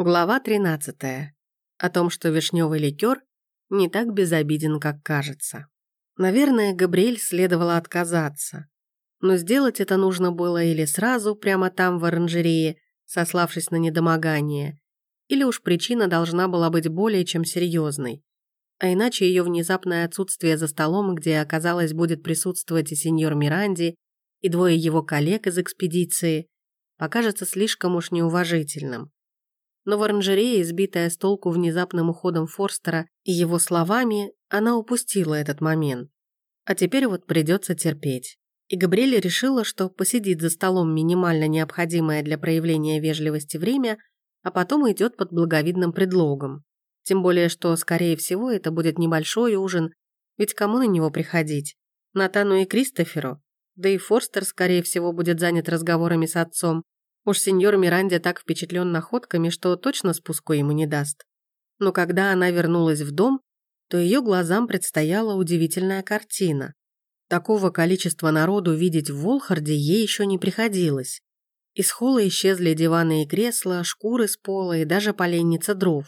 Глава 13. О том, что вишневый ликер не так безобиден, как кажется. Наверное, Габриэль следовало отказаться. Но сделать это нужно было или сразу, прямо там, в оранжерее, сославшись на недомогание, или уж причина должна была быть более чем серьезной. А иначе ее внезапное отсутствие за столом, где, оказалось, будет присутствовать и сеньор Миранди, и двое его коллег из экспедиции, покажется слишком уж неуважительным но в оранжерее, избитая с толку внезапным уходом Форстера и его словами, она упустила этот момент. А теперь вот придется терпеть. И Габриэль решила, что посидит за столом минимально необходимое для проявления вежливости время, а потом идет под благовидным предлогом. Тем более, что, скорее всего, это будет небольшой ужин, ведь кому на него приходить? Натану и Кристоферу? Да и Форстер, скорее всего, будет занят разговорами с отцом, Уж сеньор Миранди так впечатлен находками, что точно спуску ему не даст. Но когда она вернулась в дом, то ее глазам предстояла удивительная картина. Такого количества народу видеть в Волхарде ей еще не приходилось. Из холла исчезли диваны и кресла, шкуры с пола и даже поленница дров.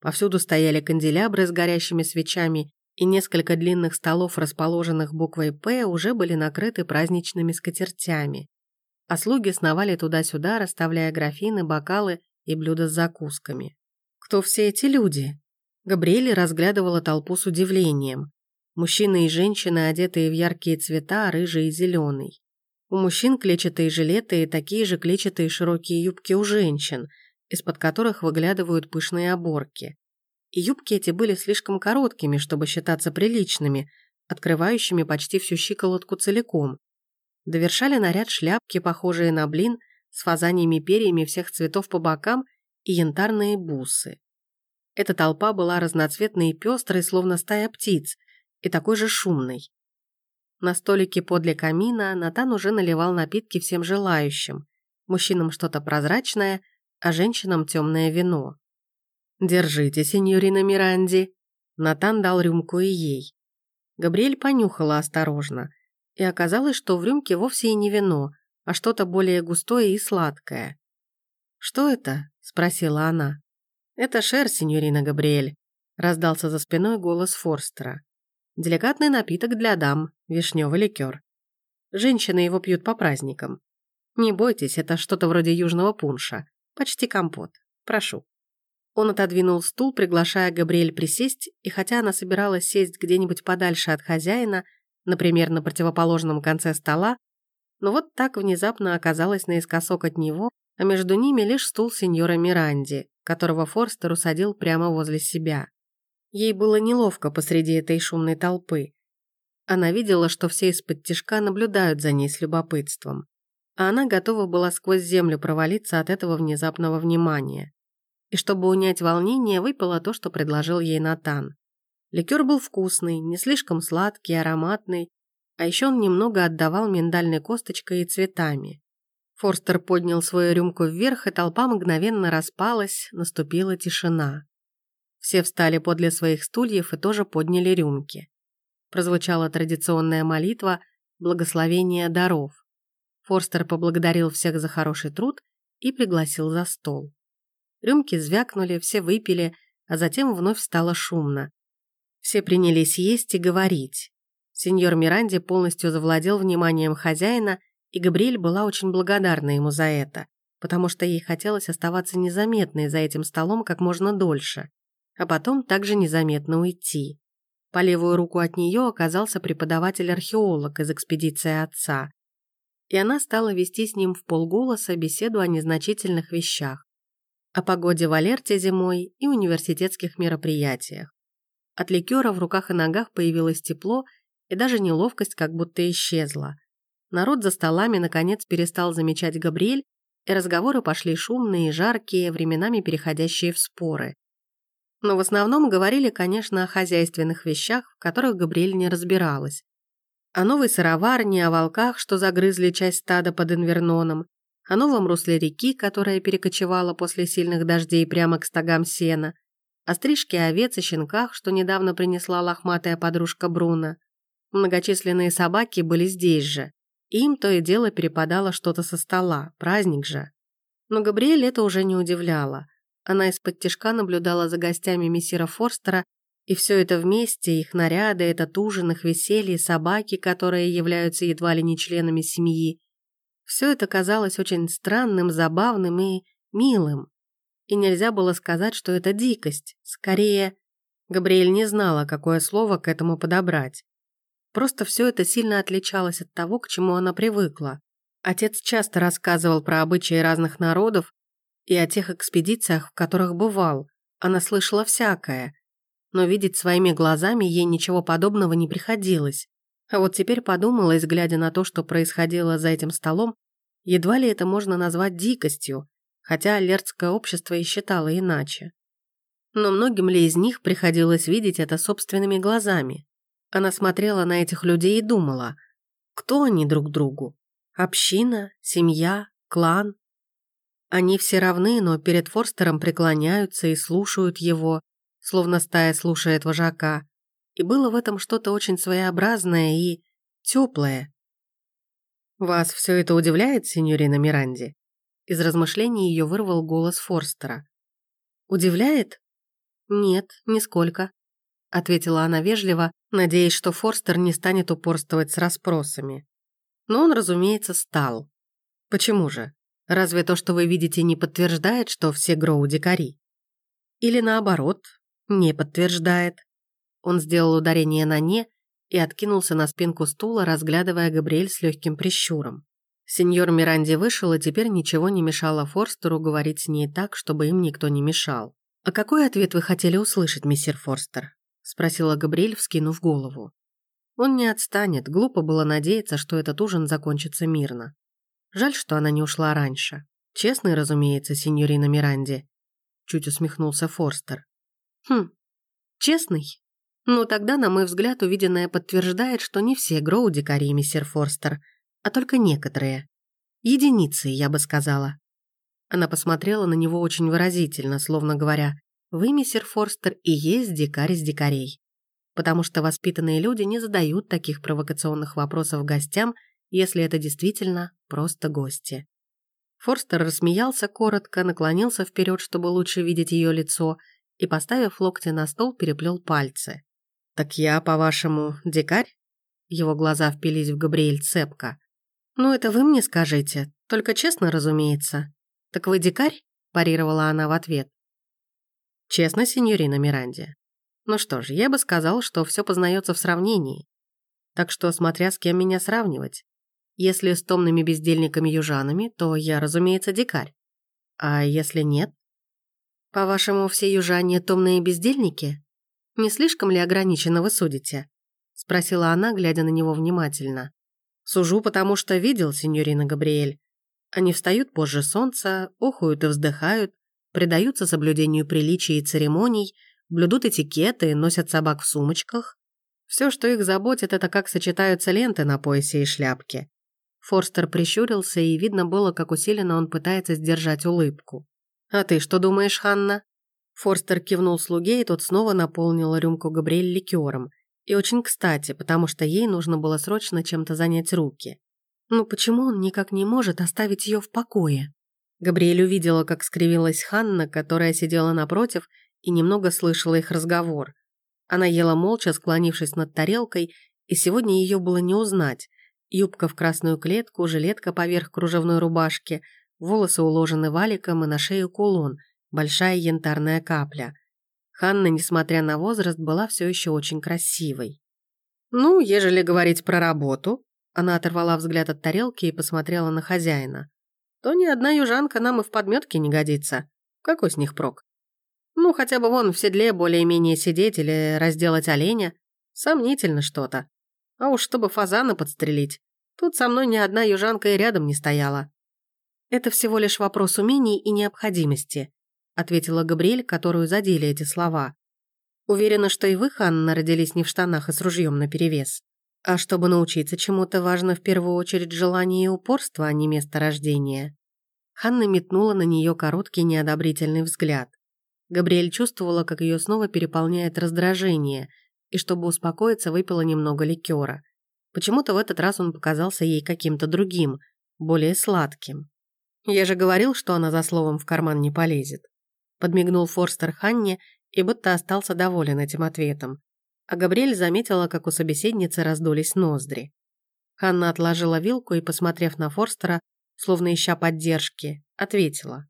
Повсюду стояли канделябры с горящими свечами, и несколько длинных столов, расположенных буквой «П», уже были накрыты праздничными скатертями а слуги сновали туда-сюда, расставляя графины, бокалы и блюда с закусками. Кто все эти люди? Габриэль разглядывала толпу с удивлением. Мужчины и женщины, одетые в яркие цвета, рыжий и зеленый. У мужчин клетчатые жилеты и такие же клетчатые широкие юбки у женщин, из-под которых выглядывают пышные оборки. И юбки эти были слишком короткими, чтобы считаться приличными, открывающими почти всю щиколотку целиком, Довершали наряд шляпки, похожие на блин, с фазаньями перьями всех цветов по бокам и янтарные бусы. Эта толпа была разноцветной и пестрой, словно стая птиц, и такой же шумной. На столике подле камина Натан уже наливал напитки всем желающим. Мужчинам что-то прозрачное, а женщинам темное вино. «Держите, сеньорина Миранди!» Натан дал рюмку и ей. Габриэль понюхала осторожно – и оказалось, что в рюмке вовсе и не вино, а что-то более густое и сладкое. «Что это?» – спросила она. «Это шер, сеньорина Габриэль», – раздался за спиной голос Форстера. «Деликатный напиток для дам, вишневый ликер. Женщины его пьют по праздникам. Не бойтесь, это что-то вроде южного пунша, почти компот. Прошу». Он отодвинул стул, приглашая Габриэль присесть, и хотя она собиралась сесть где-нибудь подальше от хозяина, например, на противоположном конце стола, но вот так внезапно оказалась наискосок от него, а между ними лишь стул сеньора Миранди, которого Форстер усадил прямо возле себя. Ей было неловко посреди этой шумной толпы. Она видела, что все из-под тишка наблюдают за ней с любопытством, а она готова была сквозь землю провалиться от этого внезапного внимания. И чтобы унять волнение, выпила то, что предложил ей Натан. Ликер был вкусный, не слишком сладкий, ароматный, а еще он немного отдавал миндальной косточкой и цветами. Форстер поднял свою рюмку вверх, и толпа мгновенно распалась, наступила тишина. Все встали подле своих стульев и тоже подняли рюмки. Прозвучала традиционная молитва «Благословение даров». Форстер поблагодарил всех за хороший труд и пригласил за стол. Рюмки звякнули, все выпили, а затем вновь стало шумно. Все принялись есть и говорить. Сеньор Миранди полностью завладел вниманием хозяина, и Габриэль была очень благодарна ему за это, потому что ей хотелось оставаться незаметной за этим столом как можно дольше, а потом также незаметно уйти. По левую руку от нее оказался преподаватель-археолог из экспедиции отца, и она стала вести с ним в полголоса беседу о незначительных вещах, о погоде в Алерте зимой и университетских мероприятиях. От ликера в руках и ногах появилось тепло, и даже неловкость как будто исчезла. Народ за столами наконец перестал замечать Габриэль, и разговоры пошли шумные, жаркие, временами переходящие в споры. Но в основном говорили, конечно, о хозяйственных вещах, в которых Габриэль не разбиралась. О новой сыроварне, о волках, что загрызли часть стада под Инверноном, о новом русле реки, которая перекочевала после сильных дождей прямо к стогам сена, о стрижке овец и щенках, что недавно принесла лохматая подружка Бруно. Многочисленные собаки были здесь же. Им то и дело перепадало что-то со стола, праздник же. Но Габриэль это уже не удивляло. Она из-под тишка наблюдала за гостями мессира Форстера, и все это вместе, их наряды, этот ужин, их веселье, собаки, которые являются едва ли не членами семьи, все это казалось очень странным, забавным и милым. И нельзя было сказать, что это дикость. Скорее, Габриэль не знала, какое слово к этому подобрать. Просто все это сильно отличалось от того, к чему она привыкла. Отец часто рассказывал про обычаи разных народов и о тех экспедициях, в которых бывал. Она слышала всякое, но видеть своими глазами ей ничего подобного не приходилось. А вот теперь подумалось, глядя на то, что происходило за этим столом, едва ли это можно назвать дикостью, хотя аллертское общество и считало иначе. Но многим ли из них приходилось видеть это собственными глазами? Она смотрела на этих людей и думала, кто они друг другу? Община, семья, клан? Они все равны, но перед Форстером преклоняются и слушают его, словно стая слушает вожака. И было в этом что-то очень своеобразное и теплое. «Вас все это удивляет, сеньорина Миранди?» Из размышлений ее вырвал голос Форстера. «Удивляет?» «Нет, нисколько», — ответила она вежливо, надеясь, что Форстер не станет упорствовать с расспросами. Но он, разумеется, стал. «Почему же? Разве то, что вы видите, не подтверждает, что все Гроу дикари?» «Или наоборот, не подтверждает?» Он сделал ударение на «не» и откинулся на спинку стула, разглядывая Габриэль с легким прищуром. Сеньор Миранди вышел, и теперь ничего не мешало Форстеру говорить с ней так, чтобы им никто не мешал. «А какой ответ вы хотели услышать, мистер Форстер?» – спросила Габриэль, вскинув голову. Он не отстанет, глупо было надеяться, что этот ужин закончится мирно. Жаль, что она не ушла раньше. Честный, разумеется, сеньорина Миранди. Чуть усмехнулся Форстер. Хм, честный? Ну, тогда, на мой взгляд, увиденное подтверждает, что не все Гроу дикари, мистер Форстер, а только некоторые. Единицы, я бы сказала. Она посмотрела на него очень выразительно, словно говоря, «Вы, мистер Форстер, и есть дикарь из дикарей». Потому что воспитанные люди не задают таких провокационных вопросов гостям, если это действительно просто гости. Форстер рассмеялся коротко, наклонился вперед, чтобы лучше видеть ее лицо, и, поставив локти на стол, переплел пальцы. «Так я, по-вашему, дикарь?» Его глаза впились в Габриэль цепко. «Ну, это вы мне скажите, только честно, разумеется». «Так вы дикарь?» – парировала она в ответ. «Честно, сеньорина Миранди. Ну что ж, я бы сказал, что все познается в сравнении. Так что, смотря с кем меня сравнивать. Если с томными бездельниками-южанами, то я, разумеется, дикарь. А если нет? По-вашему, все южане томные бездельники? Не слишком ли ограниченно вы судите?» — спросила она, глядя на него внимательно. «Сужу, потому что видел, сеньорина Габриэль. Они встают позже солнца, охуют и вздыхают, предаются соблюдению приличий и церемоний, блюдут этикеты, носят собак в сумочках. Все, что их заботит, это как сочетаются ленты на поясе и шляпке». Форстер прищурился, и видно было, как усиленно он пытается сдержать улыбку. «А ты что думаешь, Ханна?» Форстер кивнул слуге, и тот снова наполнил рюмку Габриэль ликером. И очень кстати, потому что ей нужно было срочно чем-то занять руки. Ну почему он никак не может оставить ее в покое? Габриэль увидела, как скривилась Ханна, которая сидела напротив и немного слышала их разговор. Она ела молча, склонившись над тарелкой, и сегодня ее было не узнать. Юбка в красную клетку, жилетка поверх кружевной рубашки, волосы уложены валиком и на шею кулон – большая янтарная капля. Ханна, несмотря на возраст, была все еще очень красивой. «Ну, ежели говорить про работу», она оторвала взгляд от тарелки и посмотрела на хозяина, то ни одна южанка нам и в подметке не годится. Какой с них прок? Ну, хотя бы вон в седле более-менее сидеть или разделать оленя. Сомнительно что-то. А уж чтобы фазана подстрелить. Тут со мной ни одна южанка и рядом не стояла. Это всего лишь вопрос умений и необходимости ответила Габриэль, которую задели эти слова. Уверена, что и вы, Ханна, родились не в штанах и с ружьем наперевес. А чтобы научиться чему-то, важно в первую очередь желание и упорство, а не место рождения. Ханна метнула на нее короткий неодобрительный взгляд. Габриэль чувствовала, как ее снова переполняет раздражение, и чтобы успокоиться, выпила немного ликера. Почему-то в этот раз он показался ей каким-то другим, более сладким. Я же говорил, что она за словом в карман не полезет. Подмигнул Форстер Ханне и будто остался доволен этим ответом. А Габриэль заметила, как у собеседницы раздулись ноздри. Ханна отложила вилку и, посмотрев на Форстера, словно ища поддержки, ответила.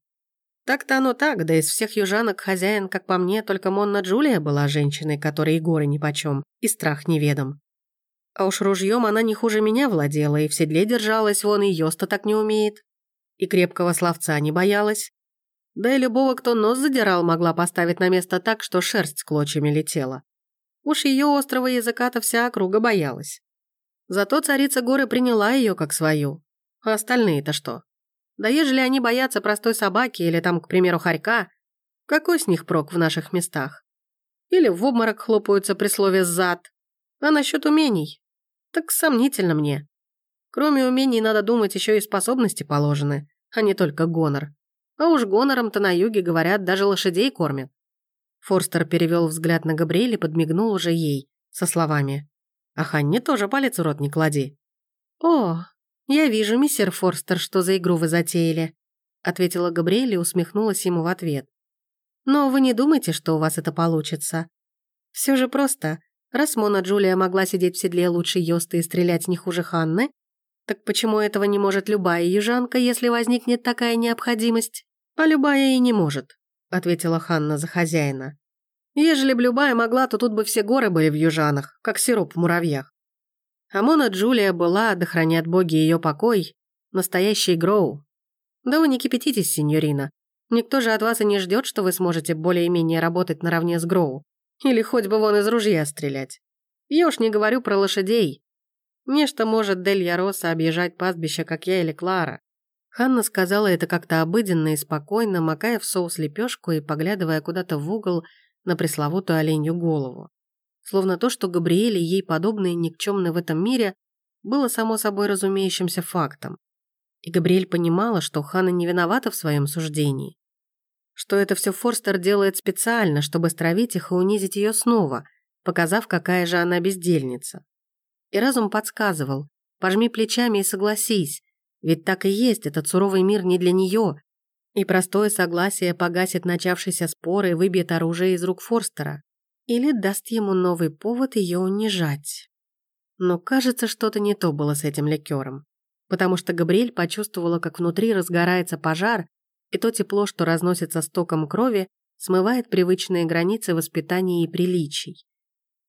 «Так-то оно так, да из всех южанок хозяин, как по мне, только Монна Джулия была женщиной, которой и горы нипочем, и страх неведом. А уж ружьем она не хуже меня владела, и в седле держалась, вон и Йоста так не умеет. И крепкого словца не боялась. Да и любого, кто нос задирал, могла поставить на место так, что шерсть клочьями летела. Уж ее острого языка-то вся округа боялась. Зато царица горы приняла ее как свою. А остальные-то что? Да ежели они боятся простой собаки или там, к примеру, хорька, какой с них прок в наших местах? Или в обморок хлопаются при слове «зад». А насчет умений? Так сомнительно мне. Кроме умений, надо думать, еще и способности положены, а не только гонор. А уж гонором-то на юге, говорят, даже лошадей кормят. Форстер перевел взгляд на Габриэль и подмигнул уже ей, со словами «А Ханне тоже палец в рот не клади». «О, я вижу, мистер Форстер, что за игру вы затеяли», ответила Габриэль и усмехнулась ему в ответ. «Но вы не думайте, что у вас это получится. Все же просто. Раз Мона Джулия могла сидеть в седле лучше Йоста и стрелять не хуже Ханны, так почему этого не может любая южанка, если возникнет такая необходимость? А любая и не может ответила Ханна за хозяина. Ежели б любая могла, то тут бы все горы были в южанах, как сироп в муравьях. Амона Джулия была, да хранят боги ее покой, настоящий гроу. Да вы не кипятитесь, сеньорина. Никто же от вас и не ждет, что вы сможете более-менее работать наравне с гроу. Или хоть бы вон из ружья стрелять. Я уж не говорю про лошадей. Нечто может Дель Яроса объезжать пастбище, как я или Клара. Ханна сказала это как-то обыденно и спокойно, макая в соус лепешку и поглядывая куда-то в угол на пресловутую оленью голову. Словно то, что Габриэль и ей подобные никчемны в этом мире, было само собой разумеющимся фактом. И Габриэль понимала, что Ханна не виновата в своем суждении. Что это все Форстер делает специально, чтобы стравить их и унизить ее снова, показав, какая же она бездельница. И разум подсказывал, пожми плечами и согласись, ведь так и есть, этот суровый мир не для нее. И простое согласие погасит начавшийся спор и выбьет оружие из рук Форстера. Или даст ему новый повод ее унижать. Но кажется, что-то не то было с этим ликером. Потому что Габриэль почувствовала, как внутри разгорается пожар, и то тепло, что разносится стоком крови, смывает привычные границы воспитания и приличий.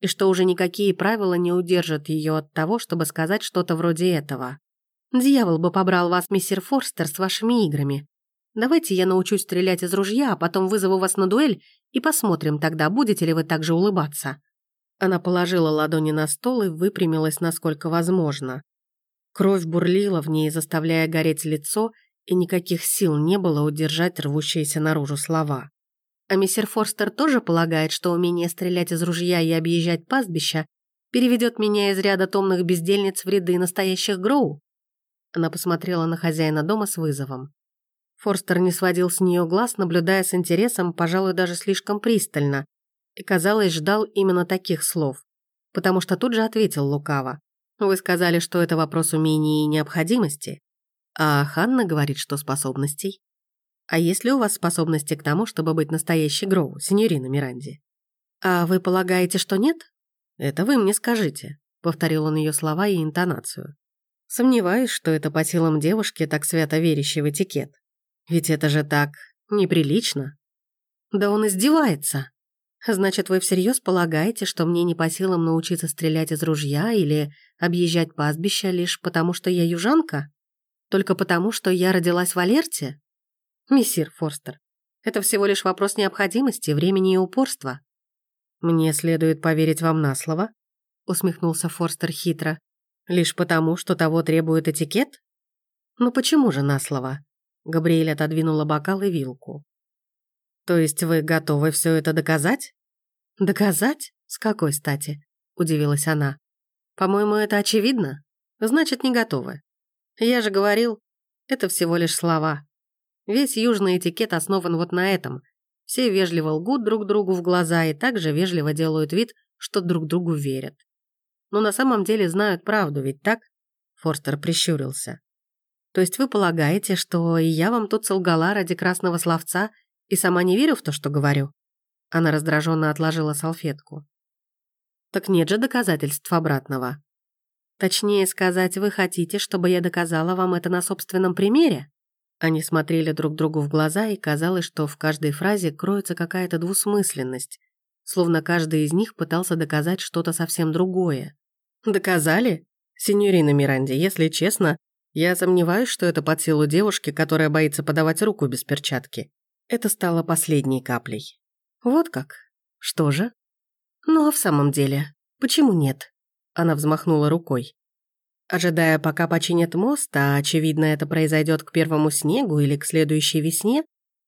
И что уже никакие правила не удержат ее от того, чтобы сказать что-то вроде этого. Дьявол бы побрал вас, мистер Форстер, с вашими играми. Давайте я научусь стрелять из ружья, а потом вызову вас на дуэль и посмотрим тогда, будете ли вы так же улыбаться». Она положила ладони на стол и выпрямилась, насколько возможно. Кровь бурлила в ней, заставляя гореть лицо, и никаких сил не было удержать рвущиеся наружу слова. А мистер Форстер тоже полагает, что умение стрелять из ружья и объезжать пастбища переведет меня из ряда томных бездельниц в ряды настоящих гроу? Она посмотрела на хозяина дома с вызовом. Форстер не сводил с нее глаз, наблюдая с интересом, пожалуй, даже слишком пристально, и, казалось, ждал именно таких слов, потому что тут же ответил лукаво. «Вы сказали, что это вопрос умений и необходимости, а Ханна говорит, что способностей. А есть ли у вас способности к тому, чтобы быть настоящей Гроу, сеньорина Миранди?» «А вы полагаете, что нет?» «Это вы мне скажите», — повторил он ее слова и интонацию. Сомневаюсь, что это по силам девушки, так свято верящей в этикет. Ведь это же так неприлично. Да он издевается. Значит, вы всерьез полагаете, что мне не по силам научиться стрелять из ружья или объезжать пастбища лишь потому, что я южанка? Только потому, что я родилась в Алерте? Мессир Форстер, это всего лишь вопрос необходимости, времени и упорства. Мне следует поверить вам на слово, усмехнулся Форстер хитро. Лишь потому, что того требует этикет? Ну почему же на слово? Габриэль отодвинула бокал и вилку. То есть вы готовы все это доказать? Доказать? С какой стати? Удивилась она. По-моему, это очевидно. Значит, не готовы. Я же говорил, это всего лишь слова. Весь южный этикет основан вот на этом. Все вежливо лгут друг другу в глаза и также вежливо делают вид, что друг другу верят но на самом деле знают правду, ведь так?» Форстер прищурился. «То есть вы полагаете, что и я вам тут солгала ради красного словца И сама не верю в то, что говорю. Она раздраженно отложила салфетку. Так нет же доказательств обратного. Точнее сказать, вы хотите, чтобы я доказала вам это на собственном примере? Они смотрели друг другу в глаза, и казалось, что в каждой фразе кроется какая-то двусмысленность, словно каждый из них пытался доказать что-то совсем другое. «Доказали? Синьорина Миранди, если честно, я сомневаюсь, что это под силу девушки, которая боится подавать руку без перчатки. Это стало последней каплей. Вот как? Что же? Ну а в самом деле, почему нет? Она взмахнула рукой. Ожидая, пока починят мост, а очевидно это произойдет к первому снегу или к следующей весне,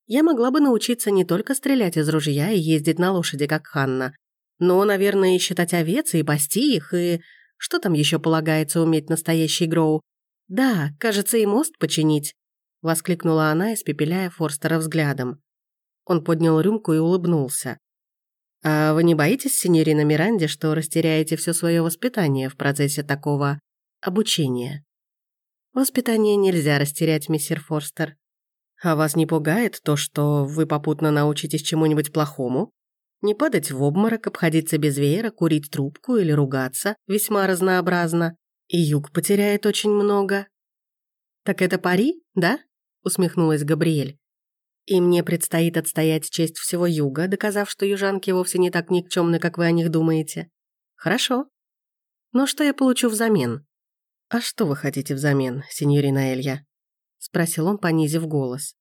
я могла бы научиться не только стрелять из ружья и ездить на лошади, как Ханна, но, наверное, и считать овец, и пасти их, и... Что там еще полагается уметь настоящий Гроу? Да, кажется, и мост починить. Воскликнула она, испепеляя Форстера взглядом. Он поднял рюмку и улыбнулся. «А вы не боитесь, синьорина Миранди, что растеряете все свое воспитание в процессе такого обучения?» «Воспитание нельзя растерять, мистер Форстер. А вас не пугает то, что вы попутно научитесь чему-нибудь плохому? Не падать в обморок, обходиться без веера, курить трубку или ругаться весьма разнообразно. И юг потеряет очень много. «Так это пари, да?» — усмехнулась Габриэль. «И мне предстоит отстоять честь всего юга, доказав, что южанки вовсе не так никчемны, как вы о них думаете. Хорошо. Но что я получу взамен?» «А что вы хотите взамен, сеньорина Элья?» — спросил он, понизив голос.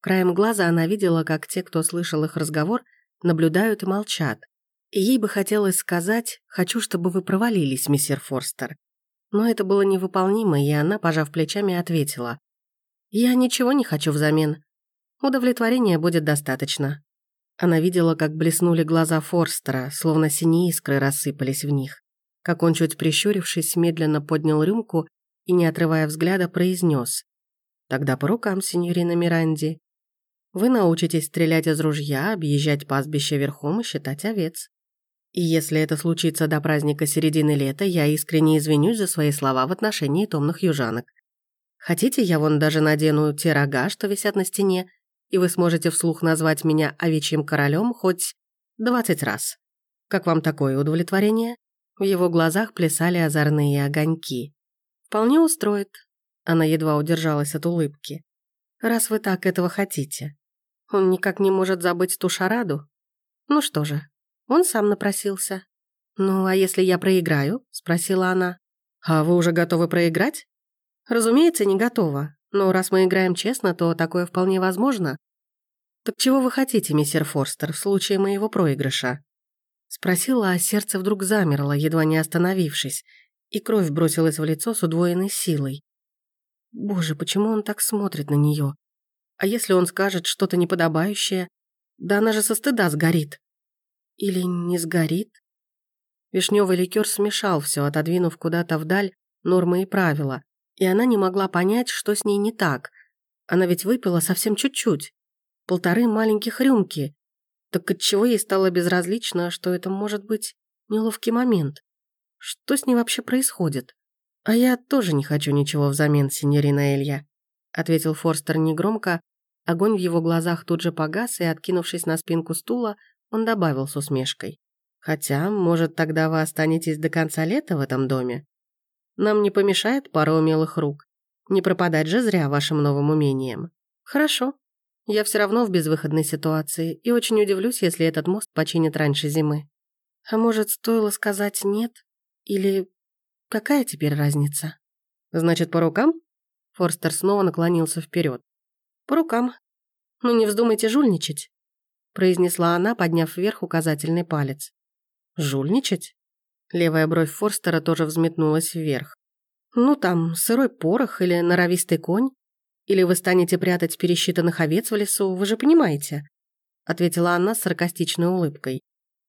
Краем глаза она видела, как те, кто слышал их разговор, наблюдают и молчат. Ей бы хотелось сказать «хочу, чтобы вы провалились, мистер Форстер». Но это было невыполнимо, и она, пожав плечами, ответила «Я ничего не хочу взамен. Удовлетворения будет достаточно». Она видела, как блеснули глаза Форстера, словно синие искры рассыпались в них. Как он, чуть прищурившись, медленно поднял рюмку и, не отрывая взгляда, произнес Тогда по рукам, сеньорина Миранди. Вы научитесь стрелять из ружья, объезжать пастбище верхом и считать овец. И если это случится до праздника середины лета, я искренне извинюсь за свои слова в отношении томных южанок. Хотите, я вон даже надену те рога, что висят на стене, и вы сможете вслух назвать меня овечьим королем хоть двадцать раз. Как вам такое удовлетворение?» В его глазах плясали озорные огоньки. «Вполне устроит. Она едва удержалась от улыбки. «Раз вы так этого хотите. Он никак не может забыть ту шараду? Ну что же, он сам напросился». «Ну, а если я проиграю?» – спросила она. «А вы уже готовы проиграть?» «Разумеется, не готова. Но раз мы играем честно, то такое вполне возможно». «Так чего вы хотите, мистер Форстер, в случае моего проигрыша?» Спросила, а сердце вдруг замерло, едва не остановившись, и кровь бросилась в лицо с удвоенной силой. Боже, почему он так смотрит на нее? А если он скажет что-то неподобающее? Да она же со стыда сгорит. Или не сгорит? Вишневый ликер смешал все, отодвинув куда-то вдаль нормы и правила, и она не могла понять, что с ней не так. Она ведь выпила совсем чуть-чуть. Полторы маленьких рюмки. Так отчего ей стало безразлично, что это может быть неловкий момент? Что с ней вообще происходит? «А я тоже не хочу ничего взамен, синьорина Элья», ответил Форстер негромко. Огонь в его глазах тут же погас, и, откинувшись на спинку стула, он добавил с усмешкой. «Хотя, может, тогда вы останетесь до конца лета в этом доме? Нам не помешает пара умелых рук. Не пропадать же зря вашим новым умением. Хорошо. Я все равно в безвыходной ситуации, и очень удивлюсь, если этот мост починит раньше зимы. А может, стоило сказать «нет»? Или Какая теперь разница? Значит, по рукам? Форстер снова наклонился вперед. По рукам. Ну не вздумайте жульничать, произнесла она, подняв вверх указательный палец. Жульничать? Левая бровь Форстера тоже взметнулась вверх. Ну там, сырой порох или норовистый конь? Или вы станете прятать пересчитанных овец в лесу, вы же понимаете? Ответила она с саркастичной улыбкой.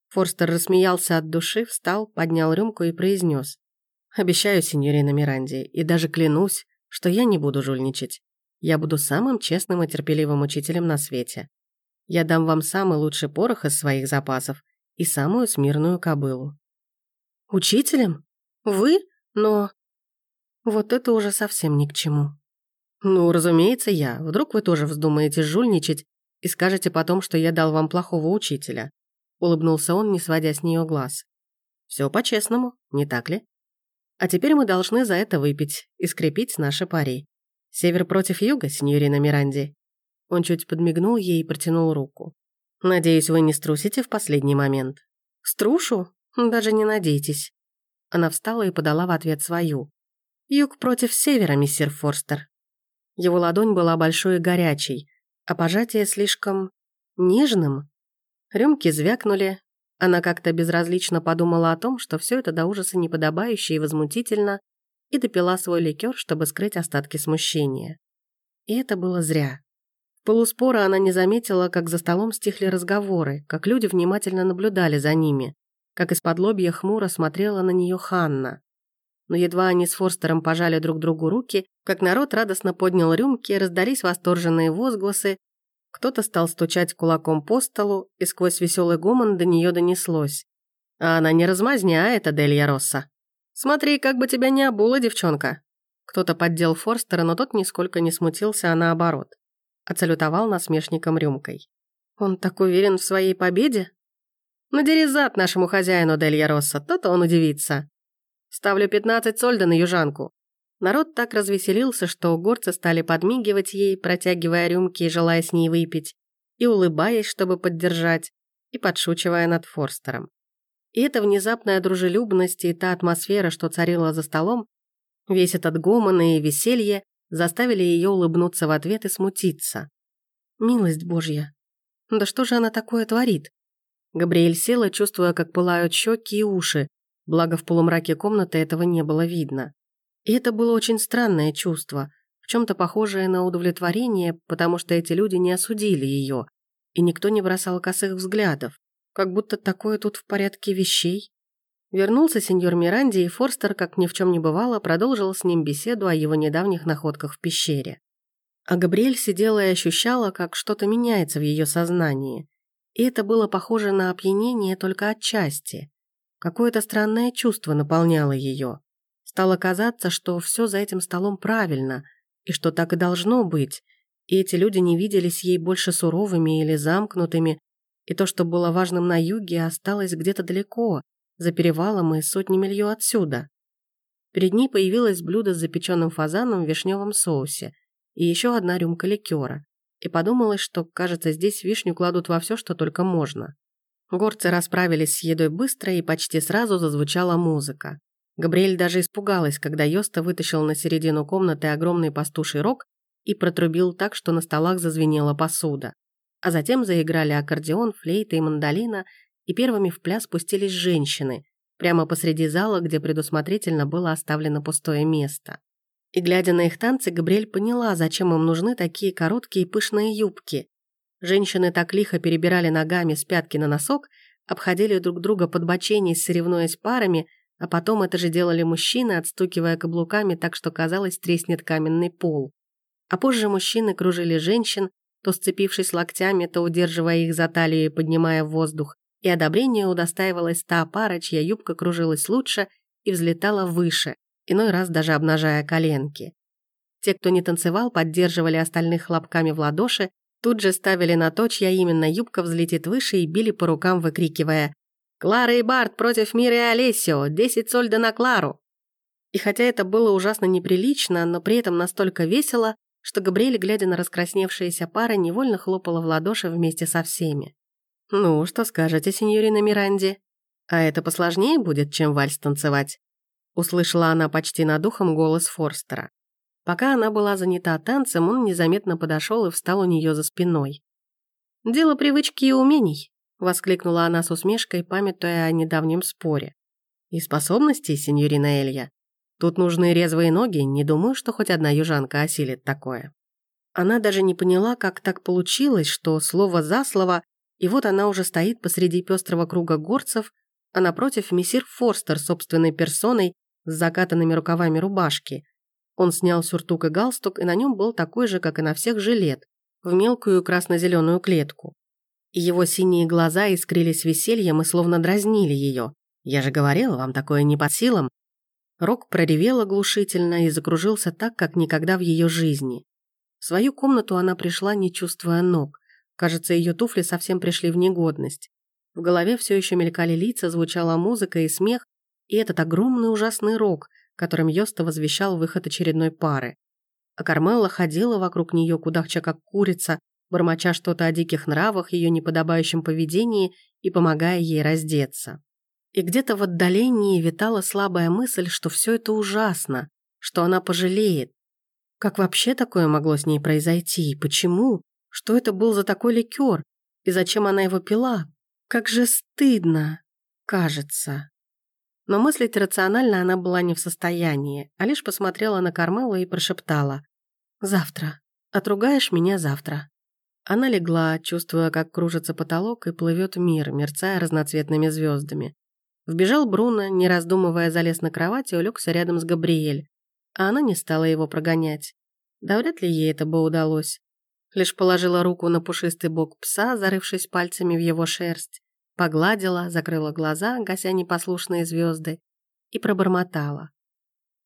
Форстер рассмеялся от души, встал, поднял рюмку и произнес. Обещаю, сеньорина Миранди, и даже клянусь, что я не буду жульничать. Я буду самым честным и терпеливым учителем на свете. Я дам вам самый лучший порох из своих запасов и самую смирную кобылу». «Учителем? Вы? Но...» «Вот это уже совсем ни к чему». «Ну, разумеется, я. Вдруг вы тоже вздумаете жульничать и скажете потом, что я дал вам плохого учителя», улыбнулся он, не сводя с нее глаз. «Все по-честному, не так ли? А теперь мы должны за это выпить и скрепить наши пари. Север против юга, сеньорина Миранди». Он чуть подмигнул ей и протянул руку. «Надеюсь, вы не струсите в последний момент». «Струшу? Даже не надейтесь». Она встала и подала в ответ свою. «Юг против севера, мистер Форстер». Его ладонь была большой и горячей, а пожатие слишком... нежным. Рюмки звякнули. Она как-то безразлично подумала о том, что все это до ужаса неподобающе и возмутительно, и допила свой ликер, чтобы скрыть остатки смущения. И это было зря. В полуспора она не заметила, как за столом стихли разговоры, как люди внимательно наблюдали за ними, как из-под лобья хмуро смотрела на нее Ханна. Но едва они с Форстером пожали друг другу руки, как народ радостно поднял рюмки, раздались восторженные возгласы, кто-то стал стучать кулаком по столу, и сквозь веселый гомон до нее донеслось. «А она не размазня, а это Делья Росса. Смотри, как бы тебя не обула, девчонка». Кто-то поддел Форстера, но тот нисколько не смутился, а наоборот. Оцалютовал насмешником рюмкой. «Он так уверен в своей победе?» Надери зад нашему хозяину Делья Росса, то-то он удивится. Ставлю 15 сольда на южанку. Народ так развеселился, что горцы стали подмигивать ей, протягивая рюмки и желая с ней выпить, и улыбаясь, чтобы поддержать, и подшучивая над Форстером. И эта внезапная дружелюбность и та атмосфера, что царила за столом, весь этот гомон и веселье заставили ее улыбнуться в ответ и смутиться. Милость Божья! Да что же она такое творит? Габриэль села, чувствуя, как пылают щеки и уши, благо в полумраке комнаты этого не было видно. И это было очень странное чувство, в чем-то похожее на удовлетворение, потому что эти люди не осудили ее, и никто не бросал косых взглядов, как будто такое тут в порядке вещей. Вернулся сеньор Миранди, и Форстер, как ни в чем не бывало, продолжил с ним беседу о его недавних находках в пещере. А Габриэль сидела и ощущала, как что-то меняется в ее сознании. И это было похоже на опьянение только отчасти. Какое-то странное чувство наполняло ее. Стало казаться, что все за этим столом правильно, и что так и должно быть, и эти люди не виделись ей больше суровыми или замкнутыми, и то, что было важным на юге, осталось где-то далеко, за перевалом и сотни милью отсюда. Перед ней появилось блюдо с запеченным фазаном в вишневом соусе и еще одна рюмка ликера и подумалось, что, кажется, здесь вишню кладут во все, что только можно. Горцы расправились с едой быстро, и почти сразу зазвучала музыка. Габриэль даже испугалась, когда Йоста вытащил на середину комнаты огромный пастуший рог и протрубил так, что на столах зазвенела посуда. А затем заиграли аккордеон, флейта и мандолина, и первыми в пляс спустились женщины, прямо посреди зала, где предусмотрительно было оставлено пустое место. И глядя на их танцы, Габриэль поняла, зачем им нужны такие короткие пышные юбки. Женщины так лихо перебирали ногами с пятки на носок, обходили друг друга под боченей, соревнуясь парами, а потом это же делали мужчины, отстукивая каблуками так, что казалось треснет каменный пол. А позже мужчины кружили женщин, то сцепившись локтями, то удерживая их за талию и поднимая в воздух, и одобрение удостаивалась та пара, чья юбка кружилась лучше и взлетала выше, иной раз даже обнажая коленки. Те, кто не танцевал, поддерживали остальных хлопками в ладоши, тут же ставили на то, чья именно юбка взлетит выше и били по рукам, выкрикивая «Клара и Барт против Мира и Олесио! Десять сольда на Клару!» И хотя это было ужасно неприлично, но при этом настолько весело, что Габриэль, глядя на раскрасневшиеся пары, невольно хлопала в ладоши вместе со всеми. «Ну, что скажете, сеньорина Миранди? А это посложнее будет, чем вальс танцевать?» Услышала она почти над ухом голос Форстера. Пока она была занята танцем, он незаметно подошел и встал у нее за спиной. «Дело привычки и умений», — воскликнула она с усмешкой, памятуя о недавнем споре. «И способностей, сеньорина Элья. Тут нужны резвые ноги, не думаю, что хоть одна южанка осилит такое». Она даже не поняла, как так получилось, что слово за слово, и вот она уже стоит посреди пестрого круга горцев, а напротив мессир Форстер собственной персоной с закатанными рукавами рубашки. Он снял сюртук и галстук, и на нем был такой же, как и на всех, жилет, в мелкую красно-зеленую клетку. Его синие глаза искрились весельем и словно дразнили ее. «Я же говорила, вам такое не под силам». Рок проревел оглушительно и закружился так, как никогда в ее жизни. В свою комнату она пришла, не чувствуя ног. Кажется, ее туфли совсем пришли в негодность. В голове все еще мелькали лица, звучала музыка и смех, и этот огромный ужасный рок, которым Йоста возвещал выход очередной пары. А Кармелла ходила вокруг нее, кудахча как курица, бормоча что-то о диких нравах, ее неподобающем поведении и помогая ей раздеться. И где-то в отдалении витала слабая мысль, что все это ужасно, что она пожалеет. Как вообще такое могло с ней произойти? Почему? Что это был за такой ликер? И зачем она его пила? Как же стыдно, кажется. Но мыслить рационально она была не в состоянии, а лишь посмотрела на Кармелу и прошептала. «Завтра. Отругаешь меня завтра». Она легла, чувствуя, как кружится потолок и плывет мир, мерцая разноцветными звездами. Вбежал Бруно, не раздумывая, залез на кровать и улегся рядом с Габриэль. А она не стала его прогонять. Да вряд ли ей это бы удалось лишь положила руку на пушистый бок пса, зарывшись пальцами в его шерсть, погладила, закрыла глаза, гася непослушные звезды, и пробормотала.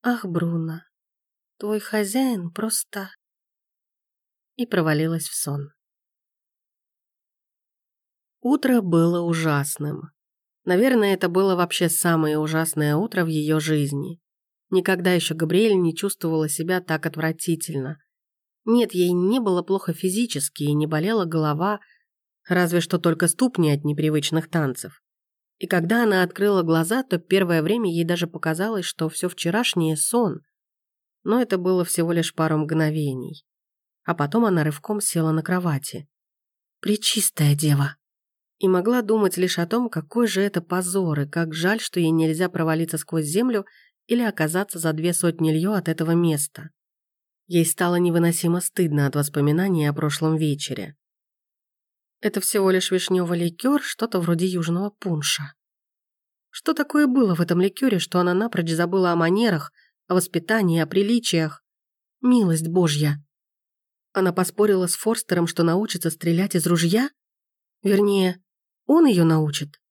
«Ах, Бруно, твой хозяин просто...» И провалилась в сон. Утро было ужасным. Наверное, это было вообще самое ужасное утро в ее жизни. Никогда еще Габриэль не чувствовала себя так отвратительно. Нет, ей не было плохо физически и не болела голова, разве что только ступни от непривычных танцев. И когда она открыла глаза, то первое время ей даже показалось, что все вчерашнее – сон. Но это было всего лишь пару мгновений. А потом она рывком села на кровати. «Пречистая дева!» И могла думать лишь о том, какой же это позор, и как жаль, что ей нельзя провалиться сквозь землю или оказаться за две сотни льё от этого места. Ей стало невыносимо стыдно от воспоминаний о прошлом вечере. Это всего лишь вишневый ликер, что-то вроде южного пунша. Что такое было в этом ликере, что она напрочь забыла о манерах, о воспитании, о приличиях? Милость Божья. Она поспорила с Форстером, что научится стрелять из ружья? Вернее, он ее научит.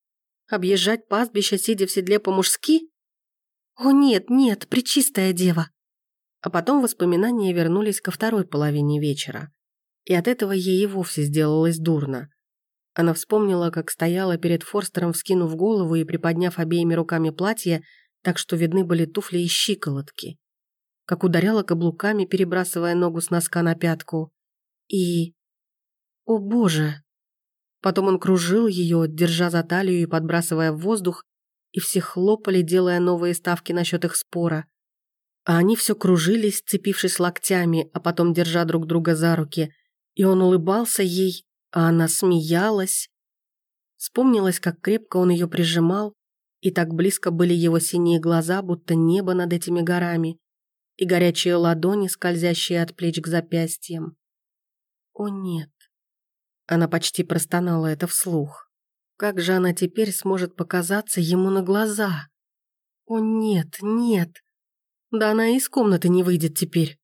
Объезжать пастбище, сидя в седле по-мужски? О нет, нет, причистая дева. А потом воспоминания вернулись ко второй половине вечера. И от этого ей и вовсе сделалось дурно. Она вспомнила, как стояла перед Форстером, вскинув голову и приподняв обеими руками платье, так что видны были туфли и щиколотки. Как ударяла каблуками, перебрасывая ногу с носка на пятку. И... О боже! Потом он кружил ее, держа за талию и подбрасывая в воздух, и все хлопали, делая новые ставки насчет их спора а они все кружились, сцепившись локтями, а потом держа друг друга за руки. И он улыбался ей, а она смеялась. Вспомнилось, как крепко он ее прижимал, и так близко были его синие глаза, будто небо над этими горами, и горячие ладони, скользящие от плеч к запястьям. О нет. Она почти простонала это вслух. Как же она теперь сможет показаться ему на глаза? О нет, нет. Да она из комнаты не выйдет теперь.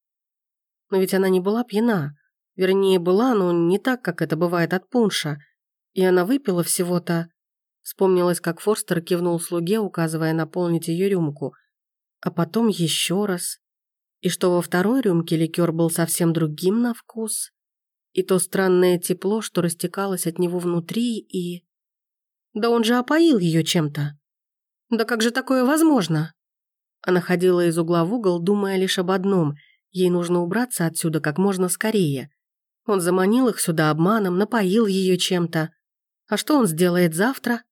Но ведь она не была пьяна. Вернее, была, но не так, как это бывает от пунша. И она выпила всего-то... Вспомнилось, как Форстер кивнул слуге, указывая наполнить ее рюмку. А потом еще раз. И что во второй рюмке ликер был совсем другим на вкус. И то странное тепло, что растекалось от него внутри, и... Да он же опоил ее чем-то. Да как же такое возможно? Она ходила из угла в угол, думая лишь об одном – ей нужно убраться отсюда как можно скорее. Он заманил их сюда обманом, напоил ее чем-то. А что он сделает завтра?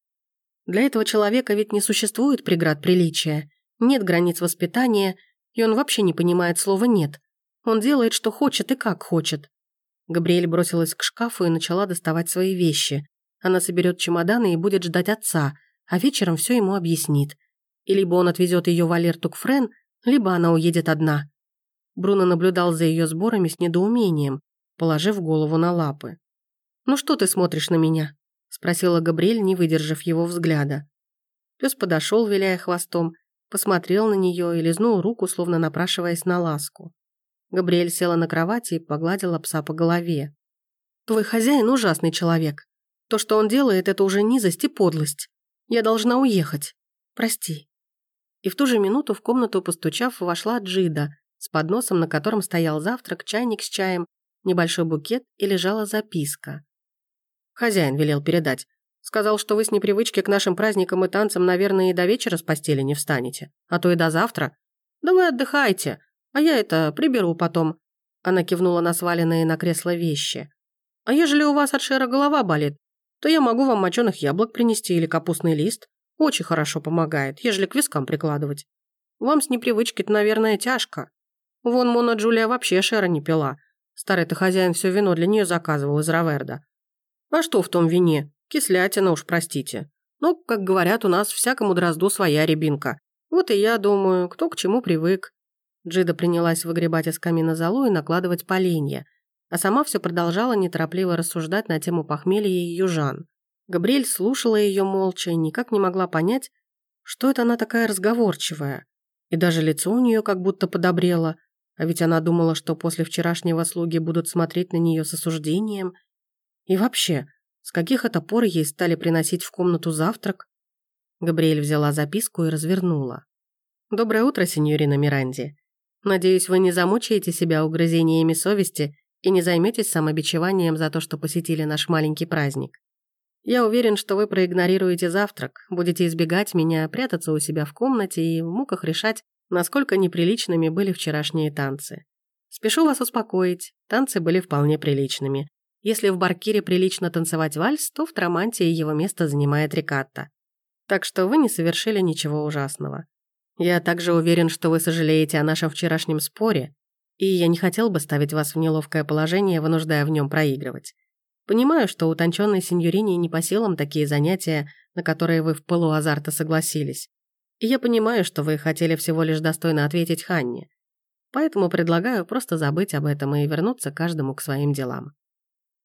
Для этого человека ведь не существует преград приличия, нет границ воспитания, и он вообще не понимает слова «нет». Он делает, что хочет и как хочет. Габриэль бросилась к шкафу и начала доставать свои вещи. Она соберет чемоданы и будет ждать отца, а вечером все ему объяснит и либо он отвезет ее в Алерту к Френ, либо она уедет одна. Бруно наблюдал за ее сборами с недоумением, положив голову на лапы. «Ну что ты смотришь на меня?» – спросила Габриэль, не выдержав его взгляда. Пес подошел, виляя хвостом, посмотрел на нее и лизнул руку, словно напрашиваясь на ласку. Габриэль села на кровати и погладила пса по голове. «Твой хозяин ужасный человек. То, что он делает, это уже низость и подлость. Я должна уехать. Прости». И в ту же минуту в комнату, постучав, вошла Джида с подносом, на котором стоял завтрак, чайник с чаем, небольшой букет и лежала записка. Хозяин велел передать. Сказал, что вы с непривычки к нашим праздникам и танцам, наверное, и до вечера с постели не встанете, а то и до завтра. Да вы отдыхайте, а я это приберу потом». Она кивнула на сваленные на кресло вещи. «А ежели у вас от шера голова болит, то я могу вам моченых яблок принести или капустный лист. Очень хорошо помогает, ежели к вискам прикладывать. Вам с непривычки-то, наверное, тяжко. Вон Мона Джулия вообще шера не пила. Старый-то хозяин все вино для нее заказывал из Раверда. А что в том вине? Кислятина уж, простите. Но, как говорят, у нас всякому дрозду своя рябинка. Вот и я думаю, кто к чему привык. Джида принялась выгребать из камина золу и накладывать поленья, а сама все продолжала неторопливо рассуждать на тему похмелья и южан. Габриэль слушала ее молча и никак не могла понять, что это она такая разговорчивая. И даже лицо у нее как будто подобрело, а ведь она думала, что после вчерашнего слуги будут смотреть на нее с осуждением. И вообще, с каких это пор ей стали приносить в комнату завтрак? Габриэль взяла записку и развернула. «Доброе утро, сеньорина Миранди. Надеюсь, вы не замучаете себя угрызениями совести и не займетесь самобичеванием за то, что посетили наш маленький праздник. Я уверен, что вы проигнорируете завтрак, будете избегать меня, прятаться у себя в комнате и в муках решать, насколько неприличными были вчерашние танцы. Спешу вас успокоить, танцы были вполне приличными. Если в Баркире прилично танцевать вальс, то в Трамантии его место занимает рикатта. Так что вы не совершили ничего ужасного. Я также уверен, что вы сожалеете о нашем вчерашнем споре, и я не хотел бы ставить вас в неловкое положение, вынуждая в нем проигрывать. Понимаю, что утонченной сеньорине не по силам такие занятия, на которые вы в пылу азарта согласились. Я понимаю, что вы хотели всего лишь достойно ответить Ханне. Поэтому предлагаю просто забыть об этом и вернуться каждому к своим делам.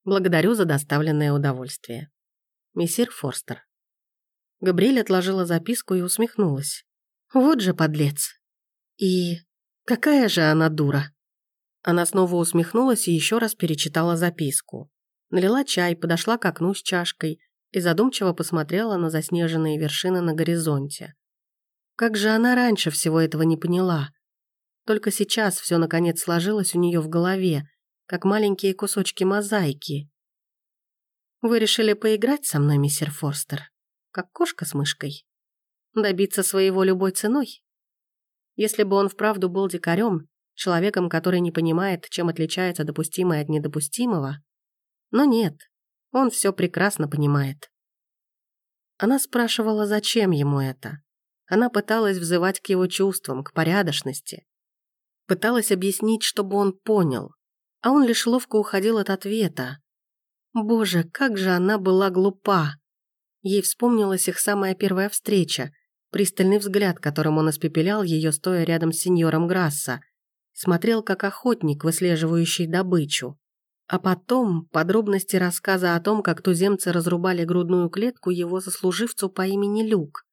Благодарю за доставленное удовольствие. Мессир Форстер. Габриэль отложила записку и усмехнулась. Вот же подлец. И какая же она дура. Она снова усмехнулась и еще раз перечитала записку. Налила чай, подошла к окну с чашкой и задумчиво посмотрела на заснеженные вершины на горизонте. Как же она раньше всего этого не поняла? Только сейчас все наконец сложилось у нее в голове, как маленькие кусочки мозаики. «Вы решили поиграть со мной, мистер Форстер? Как кошка с мышкой? Добиться своего любой ценой?» Если бы он вправду был дикарем, человеком, который не понимает, чем отличается допустимое от недопустимого, но нет, он все прекрасно понимает. Она спрашивала, зачем ему это. Она пыталась взывать к его чувствам, к порядочности. Пыталась объяснить, чтобы он понял а он лишь ловко уходил от ответа. Боже, как же она была глупа! Ей вспомнилась их самая первая встреча, пристальный взгляд, которым он испепелял ее, стоя рядом с сеньором Грасса, смотрел как охотник, выслеживающий добычу. А потом подробности рассказа о том, как туземцы разрубали грудную клетку его сослуживцу по имени Люк.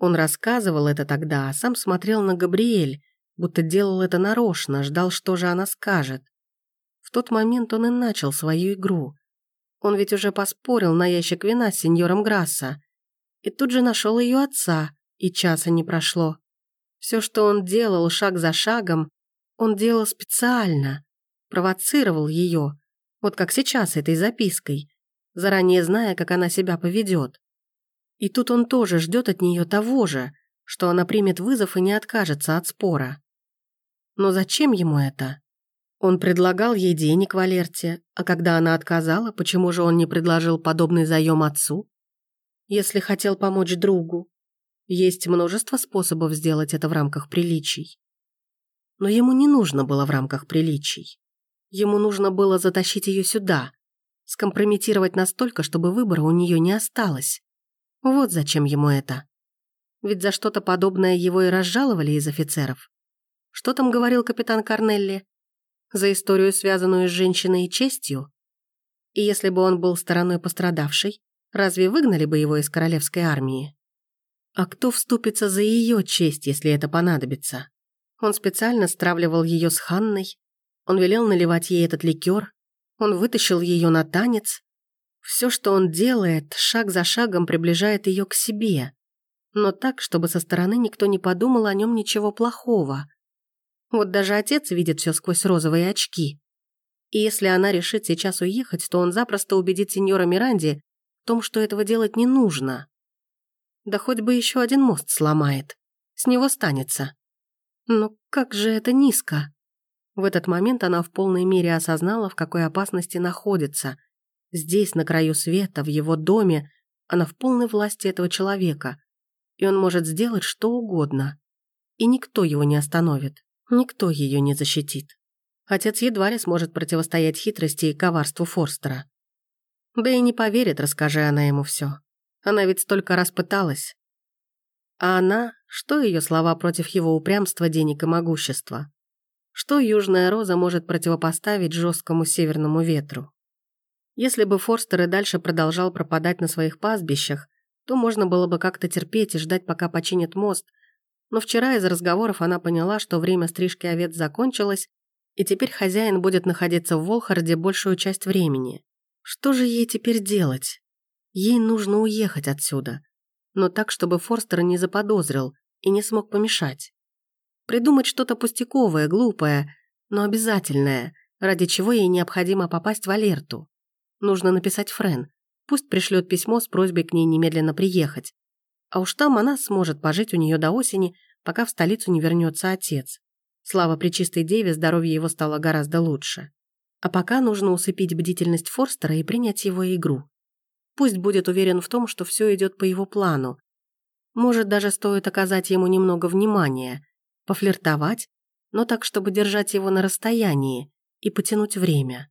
Он рассказывал это тогда, а сам смотрел на Габриэль, будто делал это нарочно, ждал, что же она скажет. В тот момент он и начал свою игру. Он ведь уже поспорил на ящик вина с сеньором Грасса. И тут же нашел ее отца, и часа не прошло. Все, что он делал шаг за шагом, он делал специально, провоцировал ее, вот как сейчас этой запиской, заранее зная, как она себя поведет. И тут он тоже ждет от нее того же, что она примет вызов и не откажется от спора. Но зачем ему это? Он предлагал ей денег в Алерте, а когда она отказала, почему же он не предложил подобный заем отцу? Если хотел помочь другу. Есть множество способов сделать это в рамках приличий. Но ему не нужно было в рамках приличий. Ему нужно было затащить ее сюда, скомпрометировать настолько, чтобы выбора у нее не осталось. Вот зачем ему это. Ведь за что-то подобное его и разжаловали из офицеров. Что там говорил капитан Корнелли? За историю, связанную с женщиной и честью? И если бы он был стороной пострадавшей, разве выгнали бы его из королевской армии? А кто вступится за ее честь, если это понадобится? Он специально стравливал ее с Ханной, он велел наливать ей этот ликер, он вытащил ее на танец. Все, что он делает, шаг за шагом приближает ее к себе, но так, чтобы со стороны никто не подумал о нем ничего плохого – вот даже отец видит все сквозь розовые очки. И если она решит сейчас уехать, то он запросто убедит сеньора Миранди в том, что этого делать не нужно. Да хоть бы еще один мост сломает. С него станется. Но как же это низко. В этот момент она в полной мере осознала, в какой опасности находится. Здесь, на краю света, в его доме, она в полной власти этого человека. И он может сделать что угодно. И никто его не остановит. Никто ее не защитит. Отец едва ли сможет противостоять хитрости и коварству Форстера. Да и не поверит, расскажи она ему все. Она ведь столько раз пыталась. А она, что ее слова против его упрямства, денег и могущества? Что Южная Роза может противопоставить жесткому северному ветру? Если бы Форстер и дальше продолжал пропадать на своих пастбищах, то можно было бы как-то терпеть и ждать, пока починит мост, но вчера из разговоров она поняла, что время стрижки овец закончилось, и теперь хозяин будет находиться в Волхарде большую часть времени. Что же ей теперь делать? Ей нужно уехать отсюда, но так, чтобы Форстер не заподозрил и не смог помешать. Придумать что-то пустяковое, глупое, но обязательное, ради чего ей необходимо попасть в Алерту. Нужно написать Френ, пусть пришлет письмо с просьбой к ней немедленно приехать. А уж там она сможет пожить у нее до осени, пока в столицу не вернется отец. Слава Пречистой Деве, здоровье его стало гораздо лучше. А пока нужно усыпить бдительность Форстера и принять его игру. Пусть будет уверен в том, что все идет по его плану. Может, даже стоит оказать ему немного внимания, пофлиртовать, но так, чтобы держать его на расстоянии и потянуть время.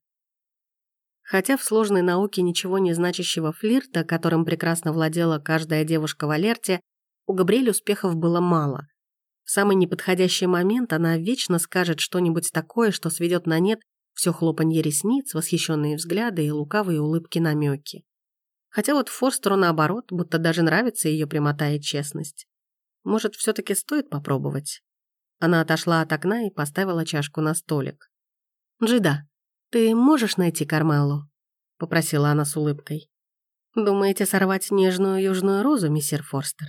Хотя в сложной науке ничего не значащего флирта, которым прекрасно владела каждая девушка в Алерте, у Габриэль успехов было мало. В самый неподходящий момент она вечно скажет что-нибудь такое, что сведет на нет все хлопанье ресниц, восхищенные взгляды и лукавые улыбки намеки. Хотя вот Форстеру наоборот, будто даже нравится ее прямота и честность. Может, все-таки стоит попробовать? Она отошла от окна и поставила чашку на столик. «Джида, ты можешь найти Кармеллу?» — попросила она с улыбкой. «Думаете сорвать нежную южную розу, мистер Форстер?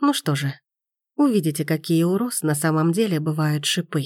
Ну что же, увидите, какие у роз на самом деле бывают шипы».